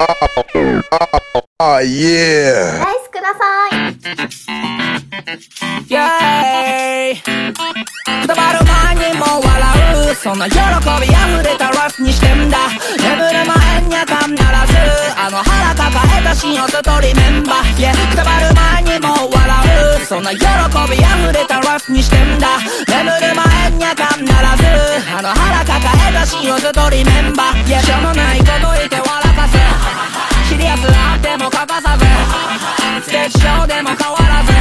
Oh yeah. ライスください。イェーイくたばる前にも笑う。そんな喜び溢れたライフにしてんだ。眠る前には必ず。あの腹抱えたシーンをずっとリメンバー。Yeah くたばる前にも笑う。そんな喜び溢れたライフにしてんだ。眠る前には必ず。あの腹抱えたシーンをずっとリメンバー。Yeah しょうもないこと言って笑かすシリアスあっても欠かさず。ステージ上でも変わらず。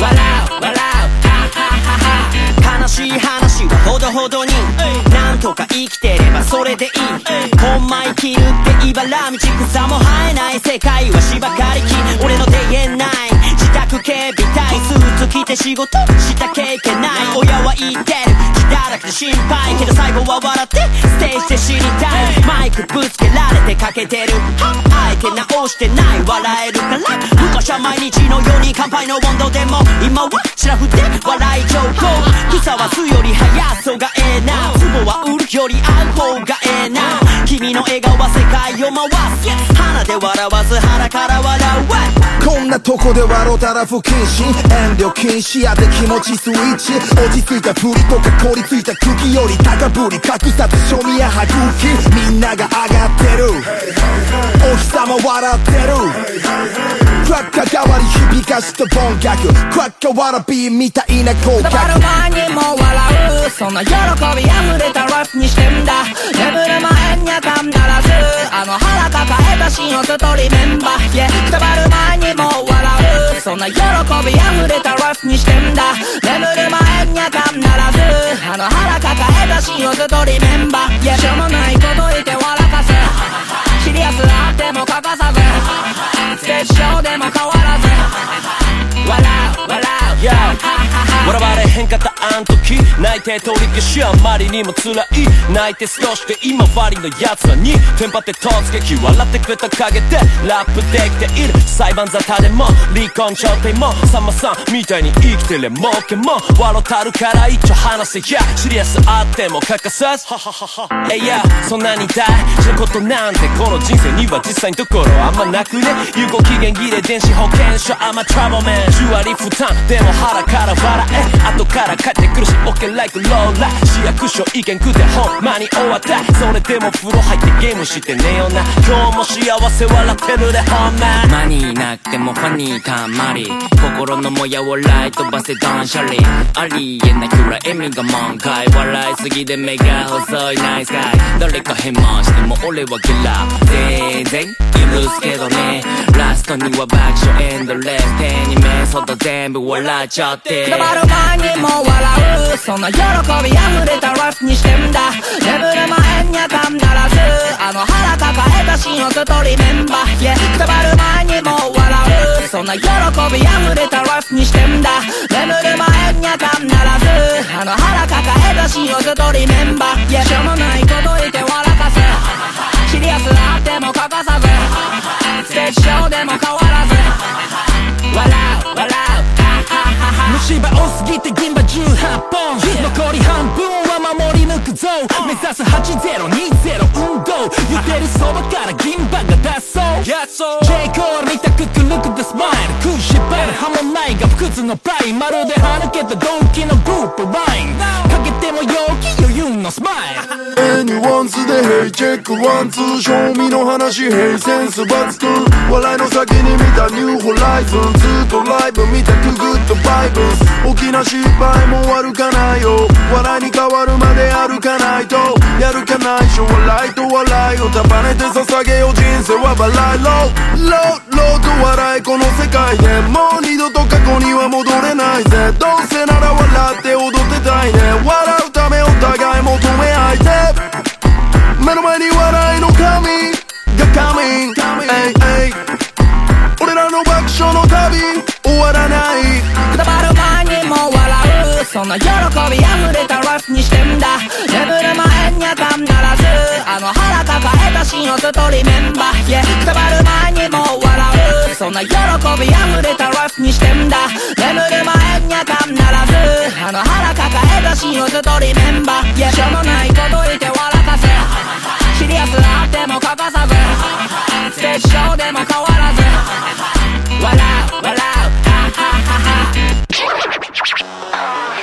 笑う笑う。ハハハハ悲しい話はほどほどになんとか生きてればそれでいい。ほんま生きるって茨道草も生えない世界は芝刈り機。俺の day and night 自宅警備隊。スーツ着て仕事した経験ない。親は言ってる。血だらけで心配。けど最後は笑ってステージで死にたい。マイクぶつけられてかけてる。相手直してない。笑えるから。昔は毎日のように乾杯の温度でも今はシラフで笑い上皇草は巣より速そうがええな。壺は売るより会う方がええな。君の笑顔は世界を回す鼻で笑わず腹から笑う。わこんなとこで笑うたら不謹慎。遠慮禁止やで気持ちスイッチ落ち着いたふりとか凍りついた空気より高ぶり隠さず庶民や歯茎みんなが上がってる。お日様笑ってる。クラッカー代わり響かしたボン逆ク。ラッカーわらびみたいな効くたばる前にも笑うそんな喜び溢れたラフにしてんだ。眠る前には必ずあの腹抱えたシーンをずっとリメンバー。Yeah くたばる前にも笑うそんな喜び溢れたラフにしてんだ眠る前には必ずあの腹抱えたシーンをずっとリメンバー。Yeah しょうもないこと言って笑かすシリアスあっても欠かさず。ステージ上でも変わらず。笑われへんかったあん時泣いて取り消しあまりにも辛い泣いて少しで今治の奴らにテンパって突撃笑ってくれた陰でラップできている裁判沙汰でも離婚調停もさんまさんみたいに生きてれ儲けも笑たるから一丁話せやシリアスあっても欠かさずえいやそんなに大事なことなんてこの人生には実際のところあんまなくね有効期限切れ電子保険証あんまトラブルマン10割負担。でも腹から笑え。後から帰ってくるし OK like ローラ市役所意見食ってほんまに終わった。それでも風呂入ってゲームして寝よな。今日も幸せ笑ってるでほんま。マニーなくてもファニーたまり。心のもやをライトバせ断捨離。ありえないくらい笑みが満開。笑いすぎで目が細いナイスガイ誰かヘマしても俺はゲラ全然許すけどね。ラストには爆笑エンドレスに目外全部笑っちゃって。くたばる前にも笑う。そんな喜び溢れたライフにしてんだ。眠る前には必ずあの腹抱えたシーンをずっとリメンバー。Yeah くたばる前にも笑う。そんな喜び溢れたライフにしてんだ。眠る前には必ずあの腹抱えたシーンをずっとリメンバー。Yeah しょうもないこと言って笑かすシリアスあっても欠かさず。ステージ上でも変わらず。笑う笑う虫歯多すぎて銀歯18本。残り半分。守り抜くぞ目指す8020運動。言ってるそばから銀歯が脱走 J コールみたくくるくでスマイル。食いしばる歯もないが不屈のプライ。まるで歯抜けた動機のグループライン。かけても陽気余裕のスマイル。ニュアンスでヘイチェックワンツー賞味の話ヘイセンスバツくん笑いの先に見たニューホライズンずっとライブ。見たトゥグッドバイブス。大きな失敗も悪かないよ。笑いに変わるまで歩かないとやるかないし笑いと笑いを束ねて捧げよう人生はバライロー。ローローと笑いこの世界でもう二度と過去には戻れないぜ。どうせなら笑って踊ってたいね。笑うためお互い求め合いて。目の前に笑いの神がイ俺らの爆笑の旅終わらない。くたばる前にも笑う。そんな喜び溢れたライフ抱えたシーンをずっとリメンバー。Yeah くたばる前にも笑う。そんな喜び溢れたラフにしてんだ。眠る前には必ず。あの腹抱えたシーンをずっとリメンバー。Yeah しょうもないこと言って笑かすシリアスあっても欠かさず。も変わらず。笑う笑う。心を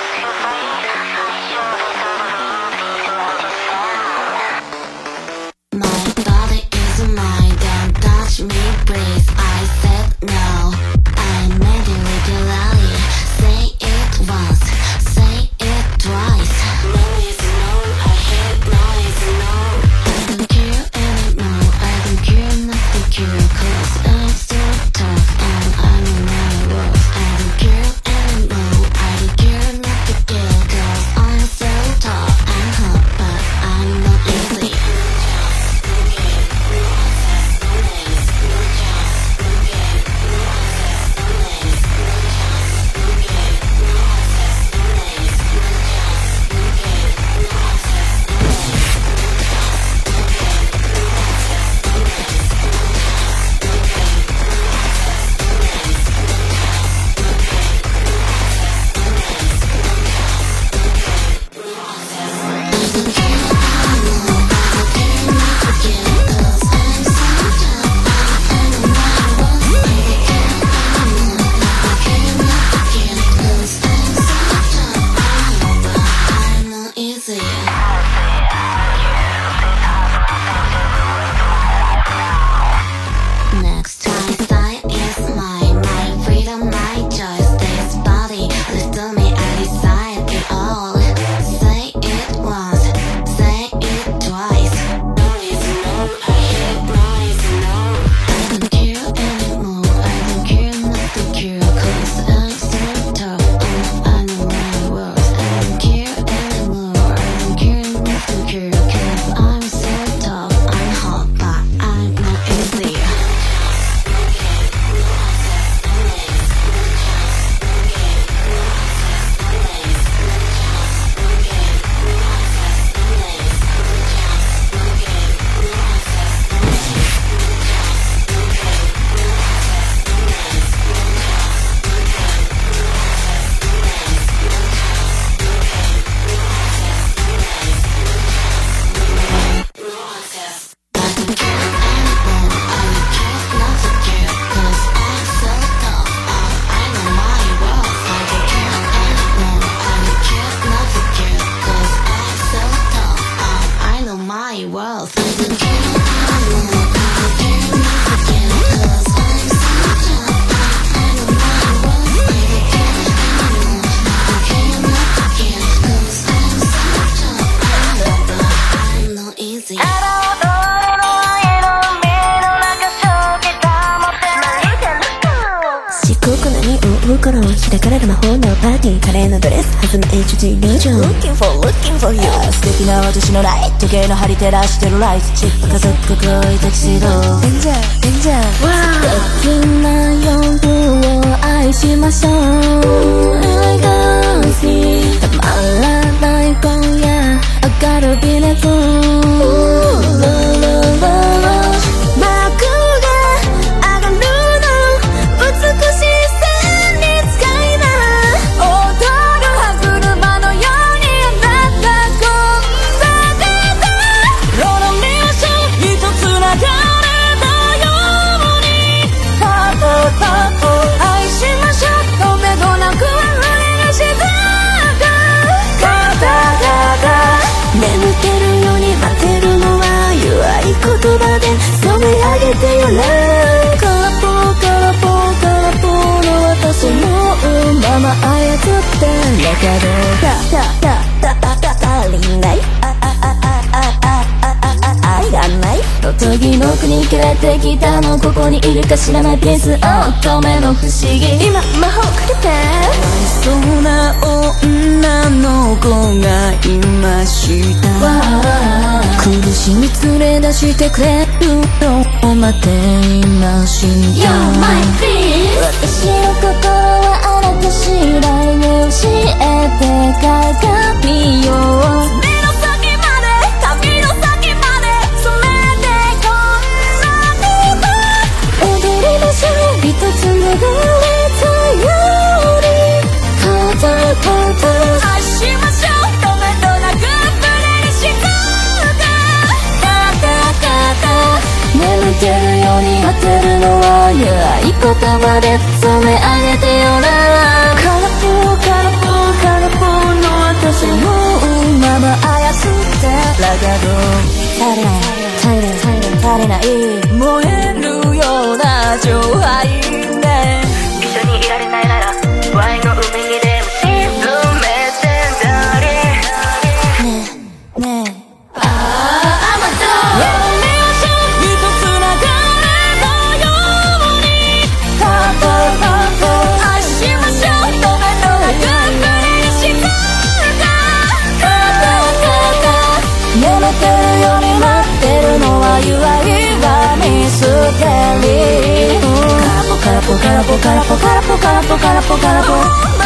照らしてるライトチップ家族黒いタキシード。国からてきたのここにいるか知らないピース乙女の不思議。今魔法かけてそうな女の子がいました。苦しみ連れ出してくれるのを待っていました You're my prince 私の心はあなた次第で教えて鏡よてるように当てるのは言葉で染め上げてよなカラフルカラフルカラフルの私もままってラガド足りないないない燃えるような情愛 Carapu, carapu, carapu, carapu, carapu, carapu, carapu, carapu.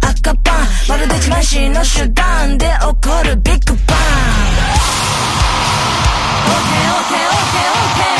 赤パン。まるで自ましの手段で起こるビッグバン。OKOKOKOK、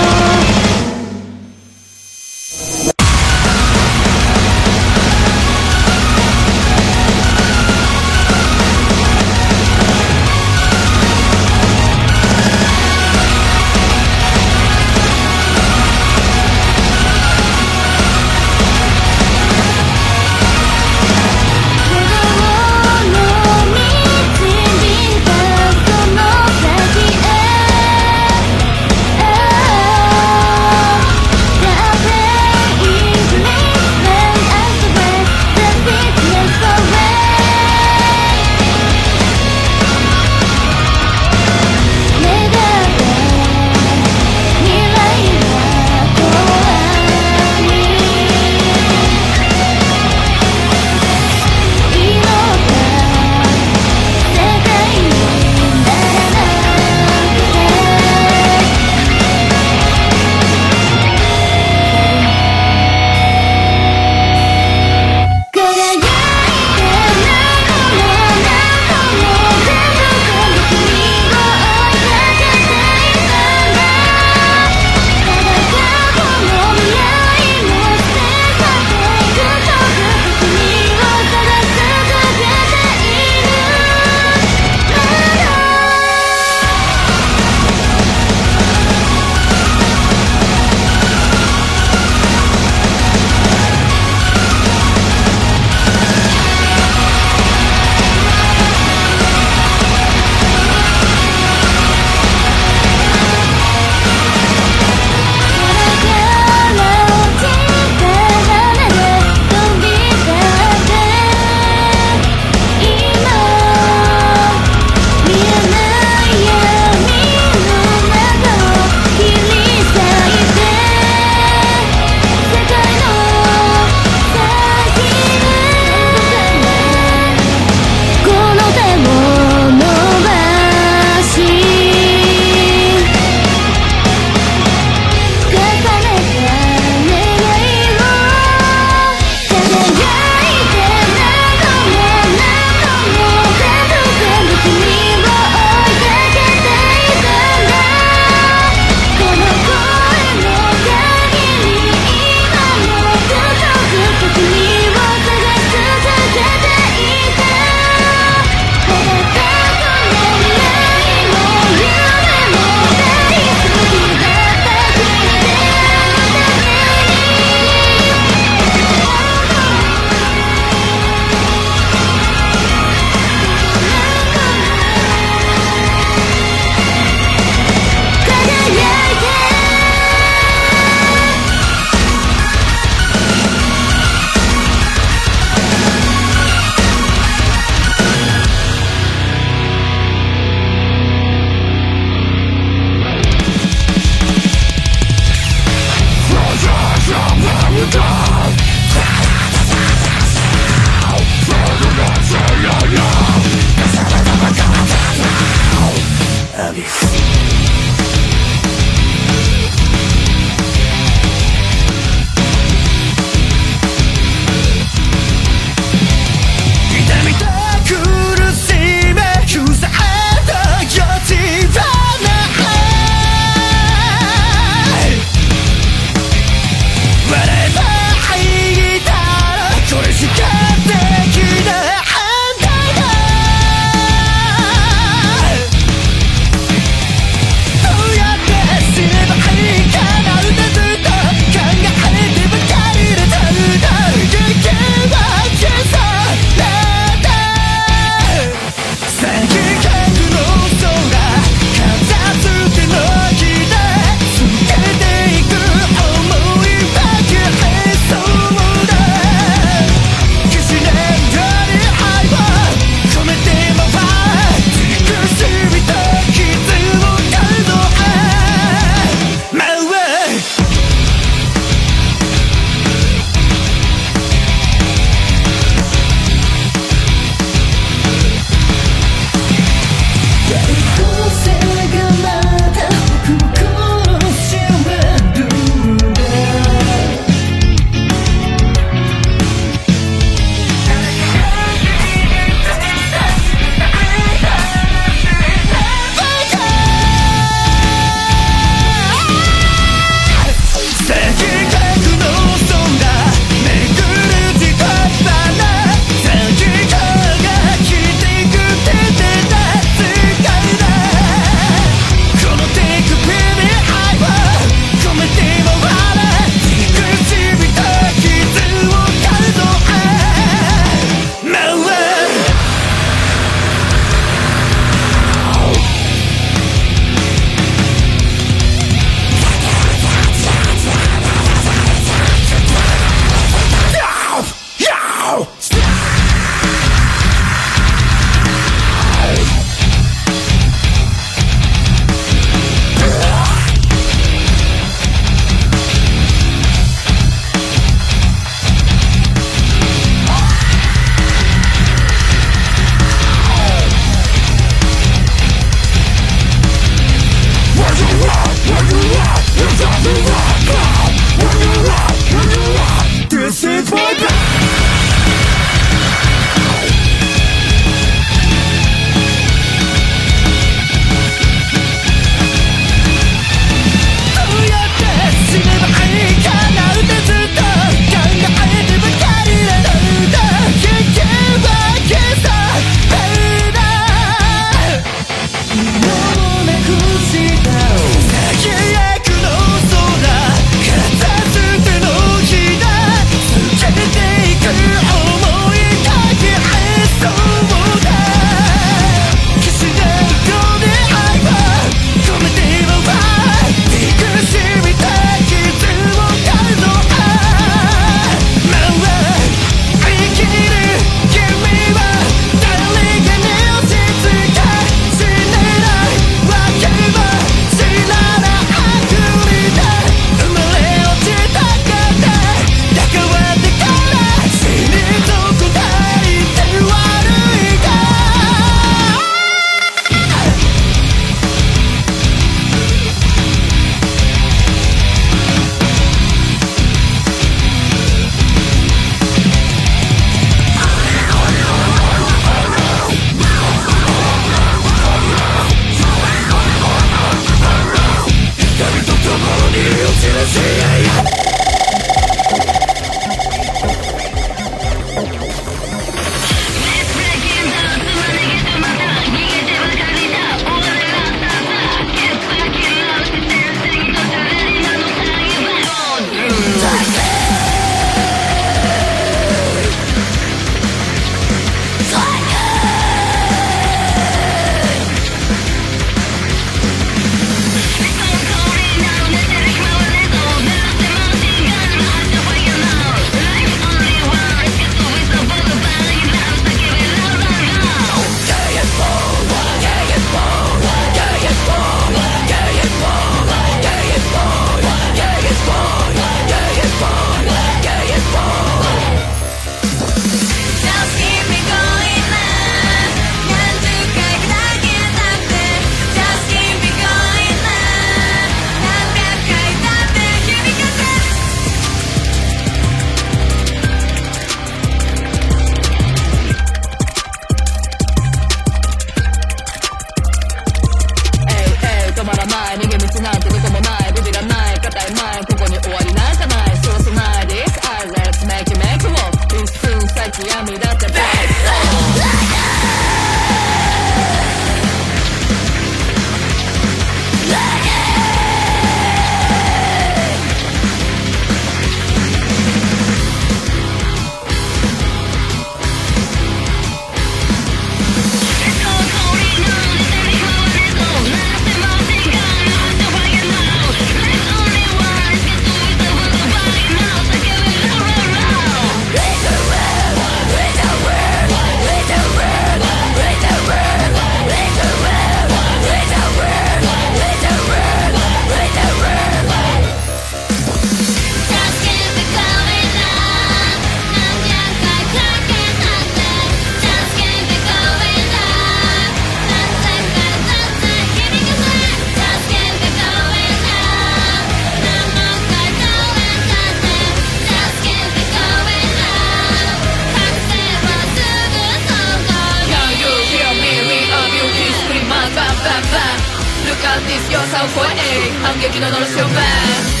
え反撃ののろしを back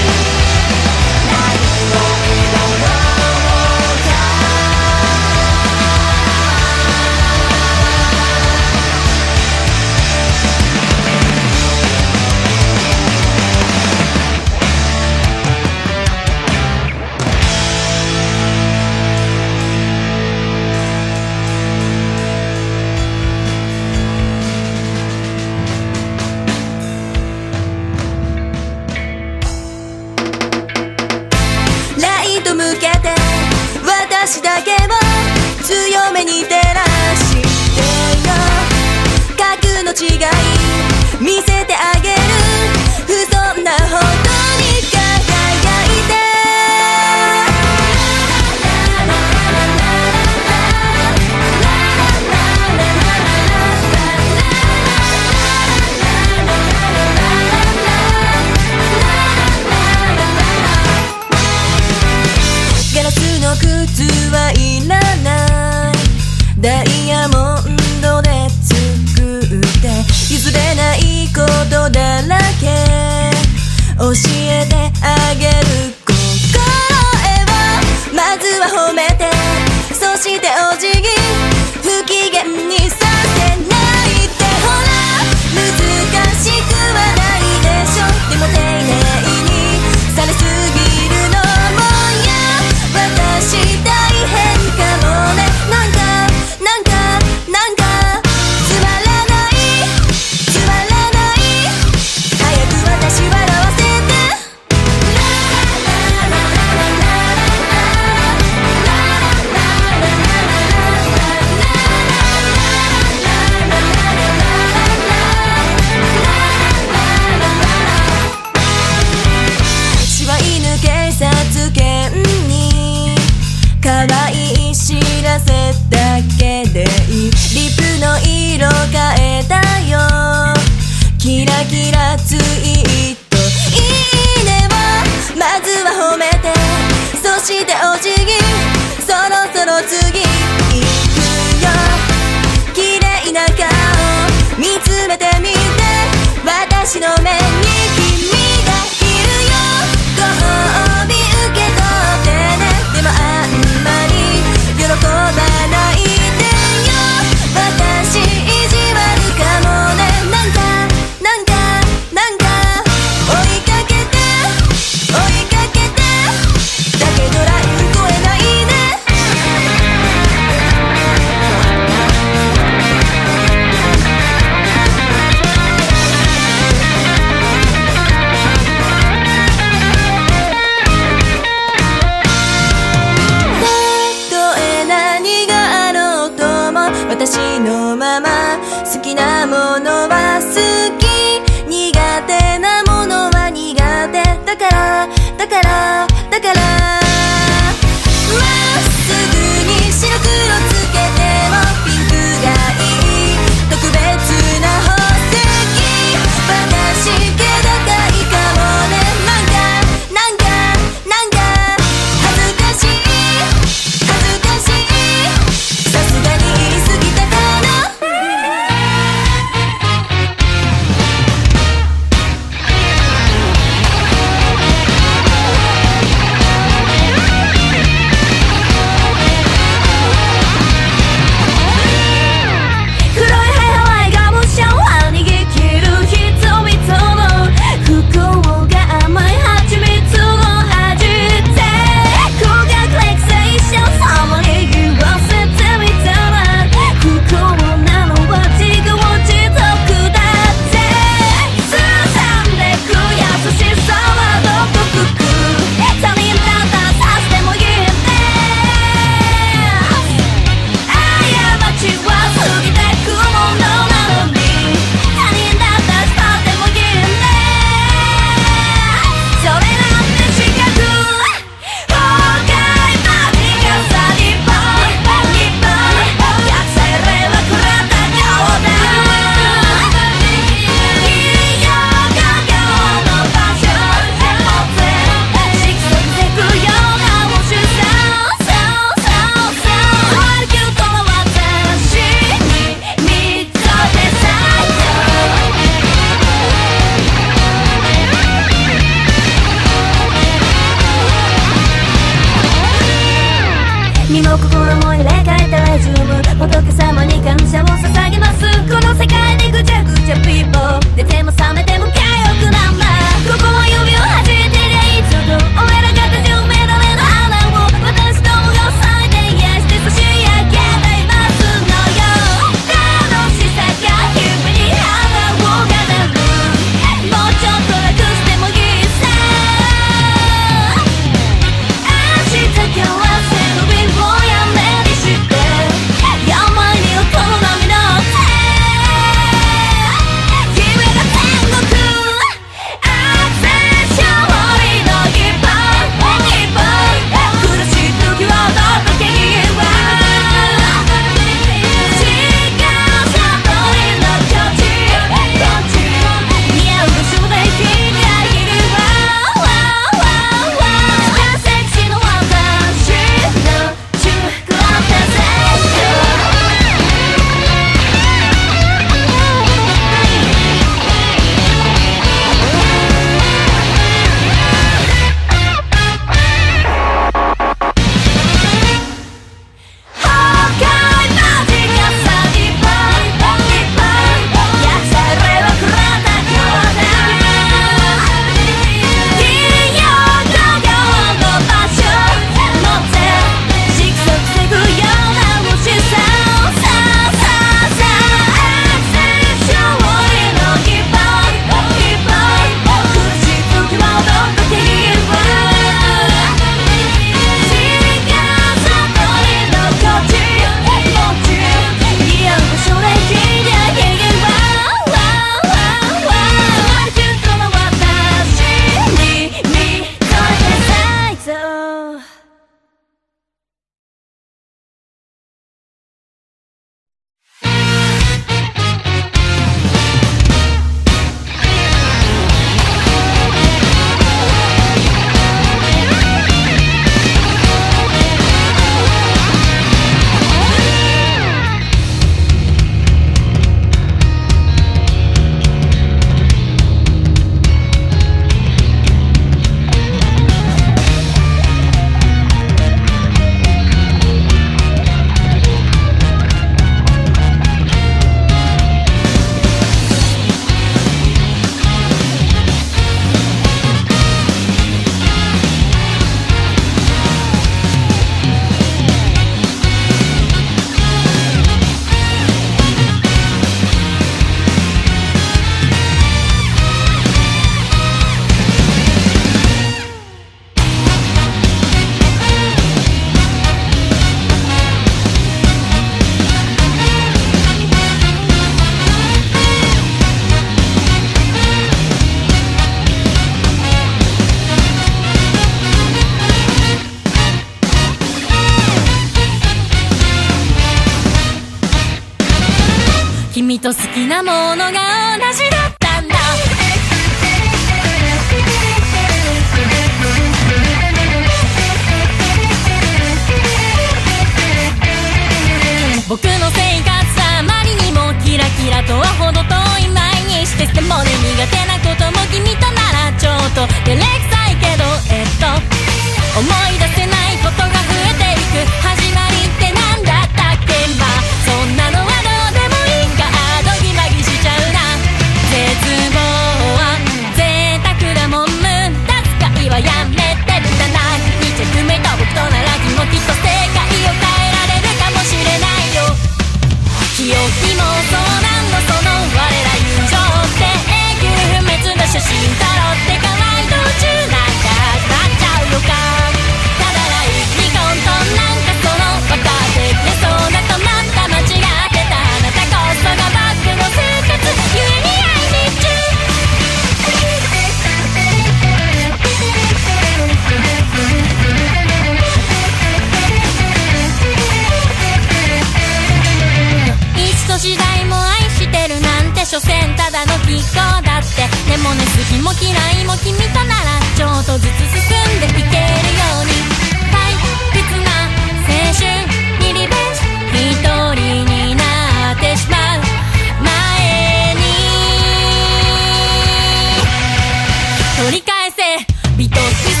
せ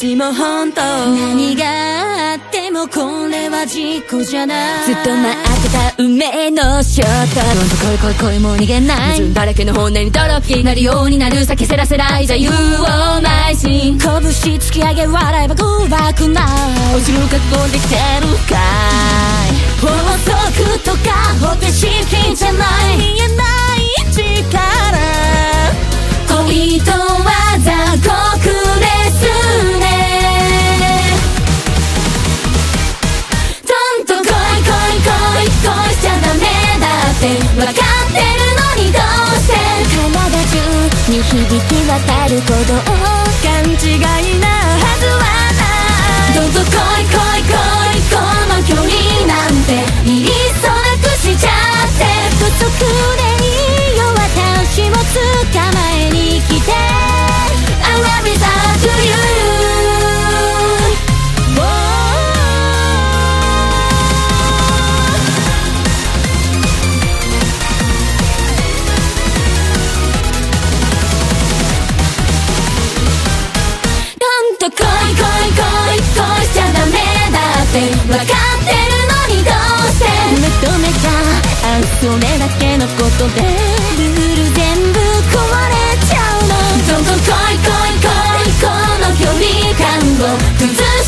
ちも本当何があってもこれは事故じゃない。ずっと待ってた運命のショット。どんと恋恋恋も逃げない。矛盾だらけの本音にドロップになるようになる先せらせらい座右を邁進拳突き上げ笑えば怖くない。落ちる覚悟できてるか。い法則とか方程式じゃない。見えない力。恋とは残酷わかってるのにどうして？体中に響き渡る鼓動。勘違いなはずはない。どうぞ来い来い来いこの距離なんて。いっそなくしちゃって。不足でいいよ。私も捕まえに来て。I love it all to you って分かってるのにどうして？認めちゃう。それだけのことで。ルール全部壊れちゃうの。どんどん来い来い来い。この距離感を崩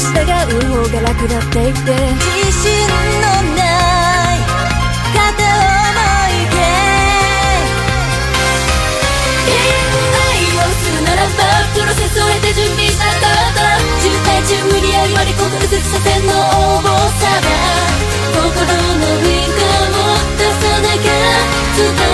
従う方が楽だって言って。自信のない片思いで。愛をするならばプロセスを経て準備したから渋滞中無理やり割り込む右折車線の重さが心のウインカーを出さなきゃ。伝わ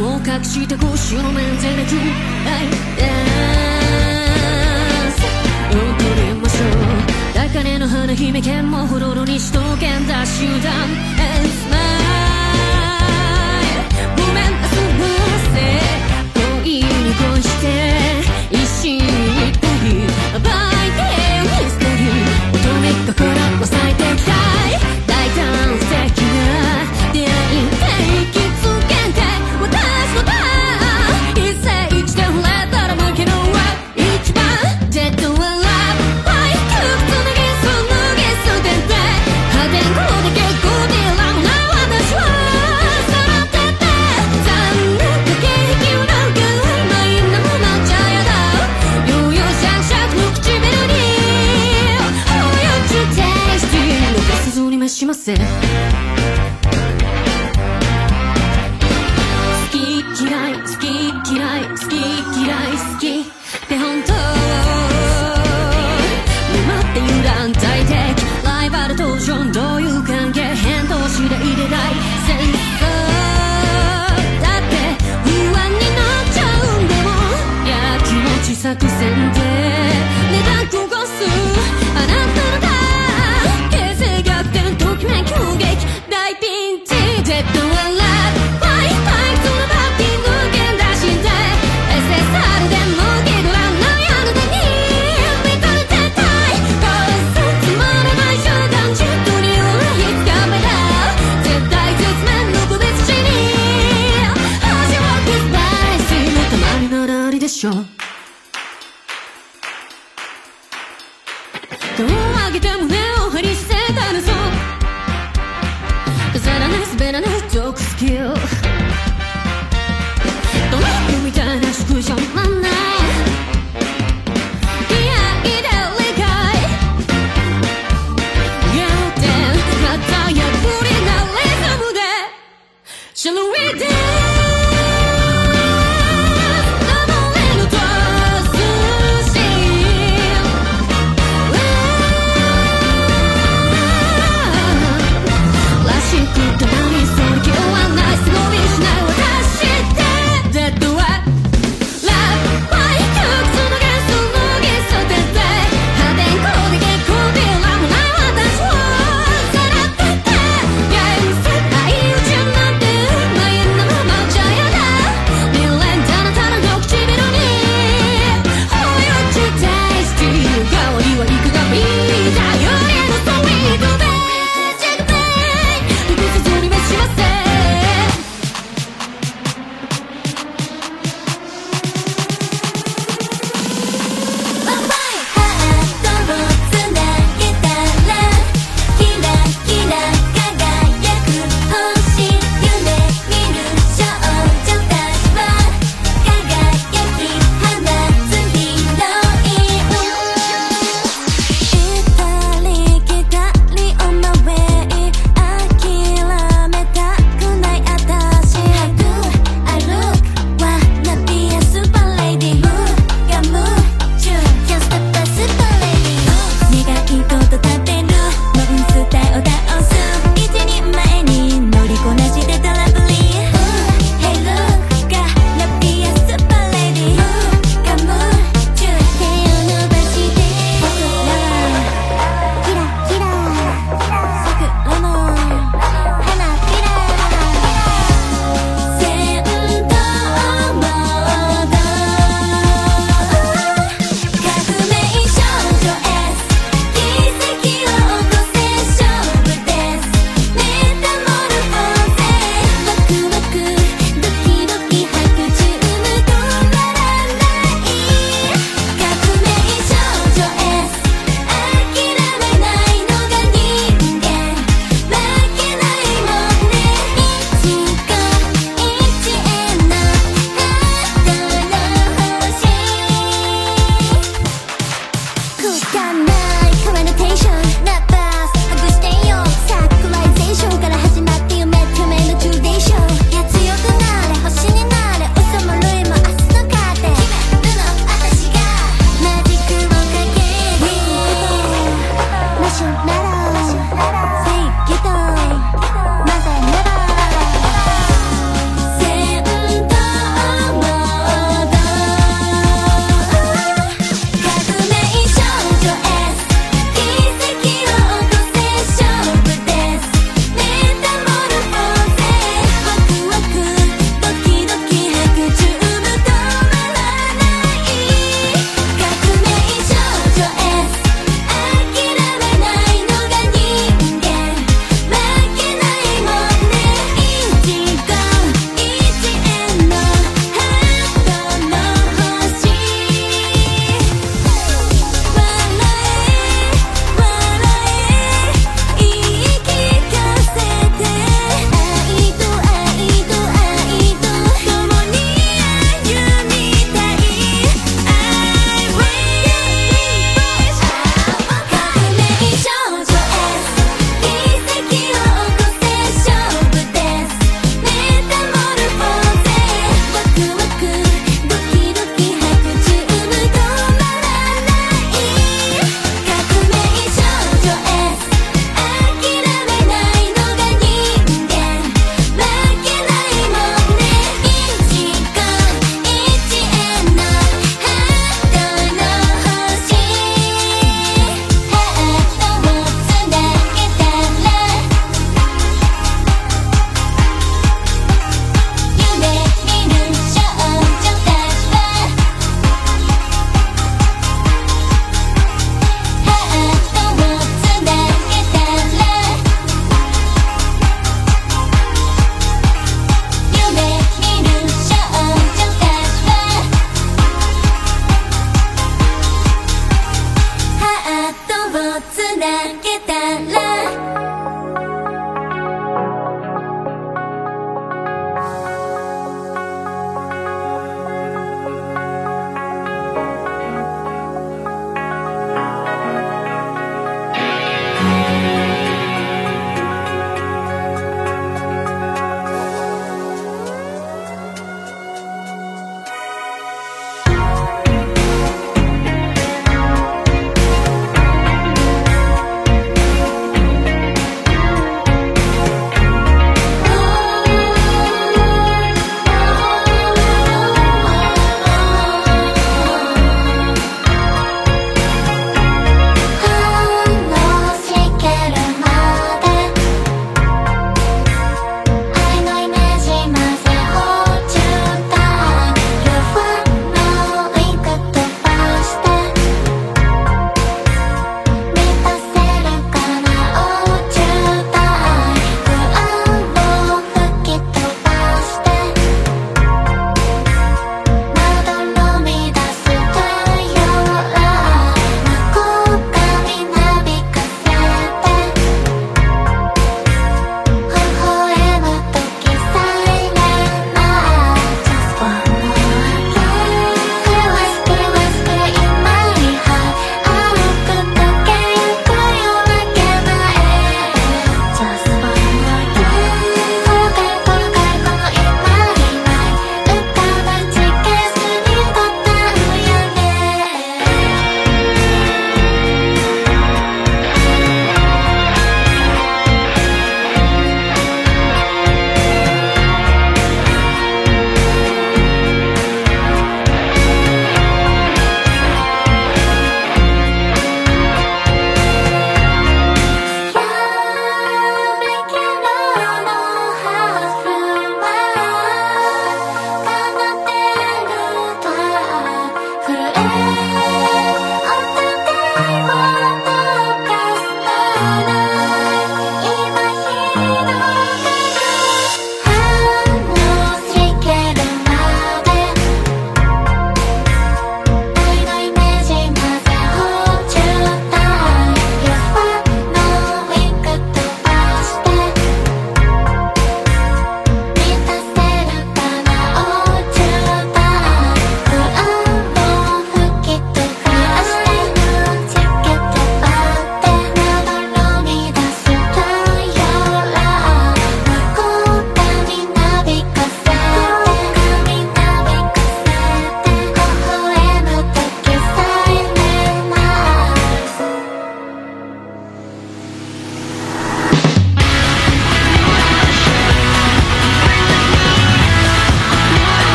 もうして公衆の面前で I dance 踊りましょう高嶺の花姫剣もほろろにしとけんだ集団 And smile ごめんなさい恋に恋して